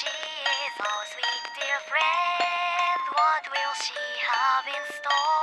she falls, sweet dear friend, what will she have in store?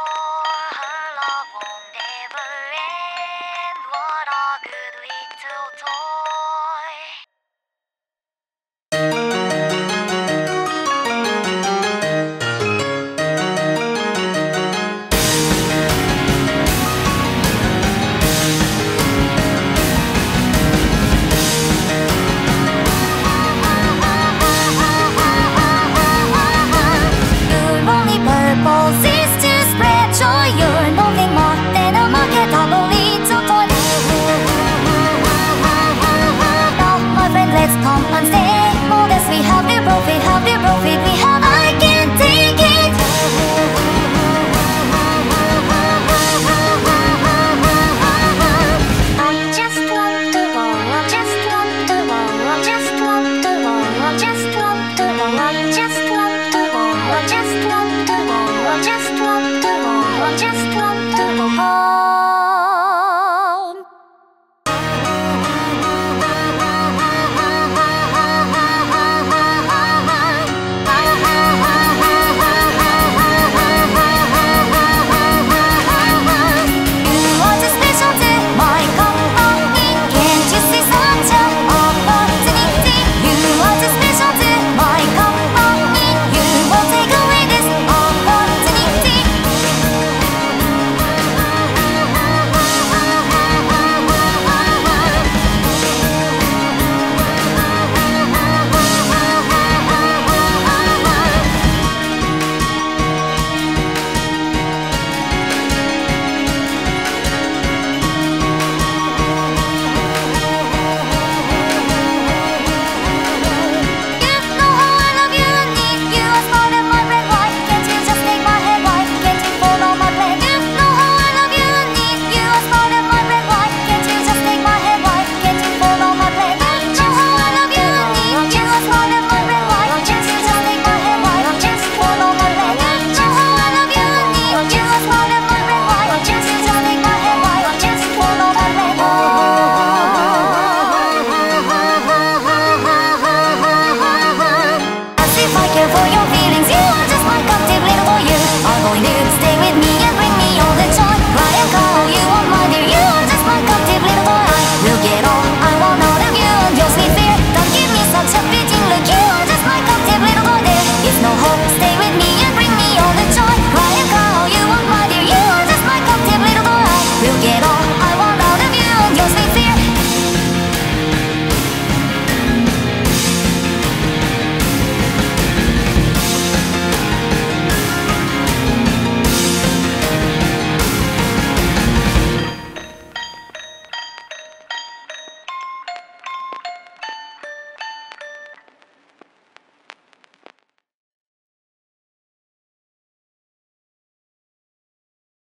just want to go home.